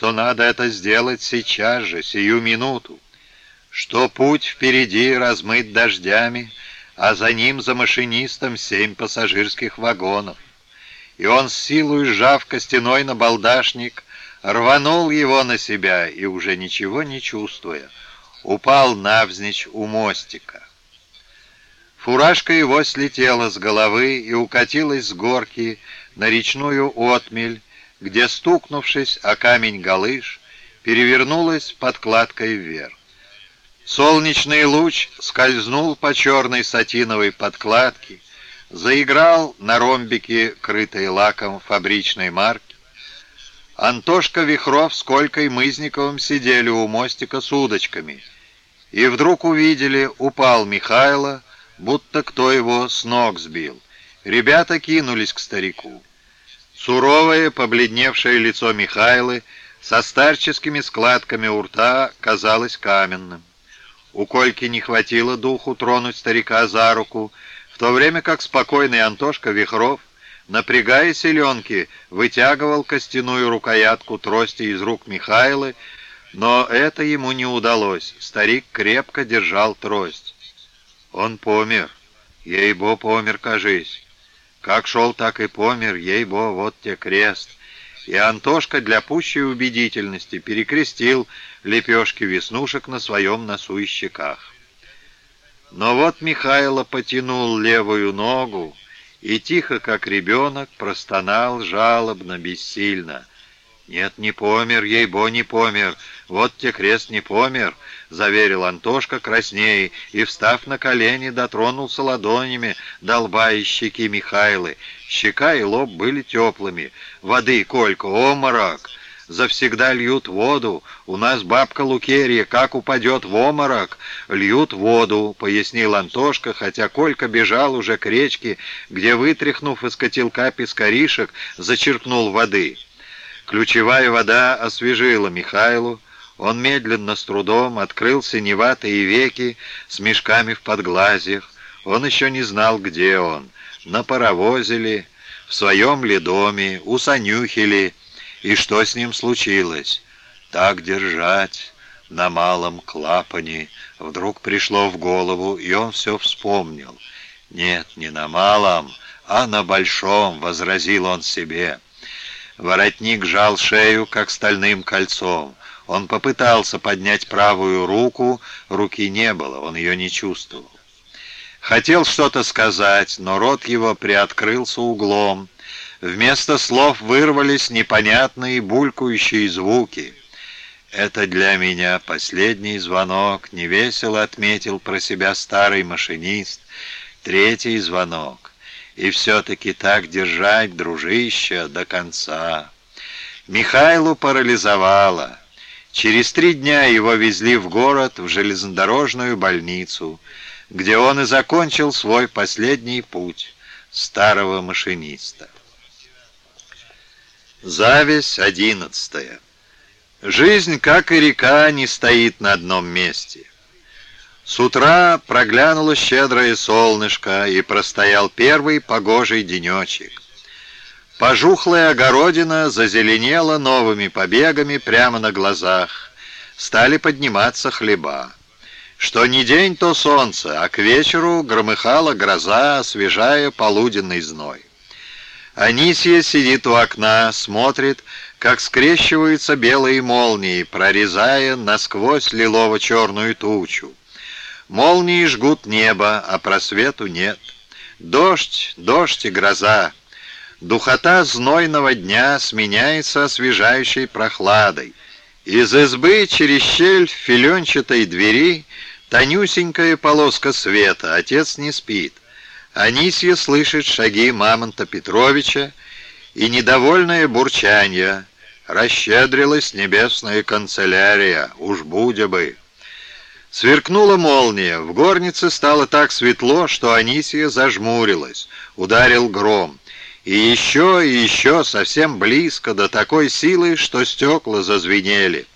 что надо это сделать сейчас же, сию минуту, что путь впереди размыт дождями, а за ним, за машинистом, семь пассажирских вагонов. И он с силой, сжав костяной набалдашник, рванул его на себя и, уже ничего не чувствуя, упал навзничь у мостика. Фуражка его слетела с головы и укатилась с горки на речную отмель, где, стукнувшись о камень галыш, перевернулась подкладкой вверх. Солнечный луч скользнул по черной сатиновой подкладке, заиграл на ромбике, крытой лаком фабричной марки. Антошка Вихров с Колькой Мызниковым сидели у мостика с удочками, и вдруг увидели, упал Михайло, будто кто его с ног сбил. Ребята кинулись к старику. Суровое, побледневшее лицо Михайлы со старческими складками у рта казалось каменным. У Кольки не хватило духу тронуть старика за руку, в то время как спокойный Антошка Вихров, напрягая селенки, вытягивал костяную рукоятку трости из рук Михайлы, но это ему не удалось. Старик крепко держал трость. Он помер. Ей-бо помер, кажись. Как шел, так и помер, ей-бо, вот те крест. И Антошка для пущей убедительности перекрестил лепешки веснушек на своем носу и щеках. Но вот Михайло потянул левую ногу и тихо, как ребенок, простонал жалобно, бессильно. «Нет, не помер, ей-бо не помер, вот те крест не помер», — заверил Антошка красней и, встав на колени, дотронулся ладонями до лба и щеки Михайлы. Щека и лоб были теплыми. «Воды, Колька, оморок!» Завсегда льют воду. У нас бабка Лукерья, как упадет в оморок, льют воду, — пояснил Антошка, хотя Колька бежал уже к речке, где, вытряхнув из котелка пескаришек, зачерпнул воды. Ключевая вода освежила Михайлу. Он медленно, с трудом, открыл синеватые веки с мешками в подглазьях. Он еще не знал, где он. На паровозе ли, в своем ли доме, у Санюхи ли, и что с ним случилось. Так держать на малом клапане вдруг пришло в голову, и он все вспомнил. «Нет, не на малом, а на большом», — возразил он себе. Воротник жал шею, как стальным кольцом. Он попытался поднять правую руку, руки не было, он ее не чувствовал. Хотел что-то сказать, но рот его приоткрылся углом. Вместо слов вырвались непонятные булькающие звуки. «Это для меня последний звонок», — невесело отметил про себя старый машинист. «Третий звонок и все-таки так держать, дружище, до конца. Михайлу парализовало. Через три дня его везли в город, в железнодорожную больницу, где он и закончил свой последний путь старого машиниста. Зависть одиннадцатая. Жизнь, как и река, не стоит на одном месте. С утра проглянуло щедрое солнышко, и простоял первый погожий денечек. Пожухлая огородина зазеленела новыми побегами прямо на глазах. Стали подниматься хлеба. Что ни день, то солнце, а к вечеру громыхала гроза, освежая полуденный зной. Анисия сидит у окна, смотрит, как скрещиваются белые молнии, прорезая насквозь лилово-черную тучу. Молнии жгут небо, а просвету нет. Дождь, дождь и гроза. Духота знойного дня сменяется освежающей прохладой. Из избы через щель в филенчатой двери тонюсенькая полоска света, отец не спит. Анисья слышит шаги Мамонта Петровича и недовольное бурчанье. Расщедрилась небесная канцелярия, уж будя бы. Сверкнула молния. В горнице стало так светло, что Анисия зажмурилась. Ударил гром. И еще, и еще, совсем близко, до такой силы, что стекла зазвенели.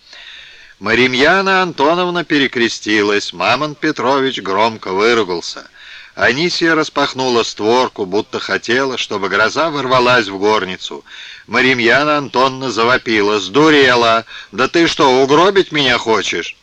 Маримьяна Антоновна перекрестилась. Мамон Петрович громко выругался. Анисия распахнула створку, будто хотела, чтобы гроза ворвалась в горницу. Маримьяна Антонна завопила. «Сдурела! Да ты что, угробить меня хочешь?»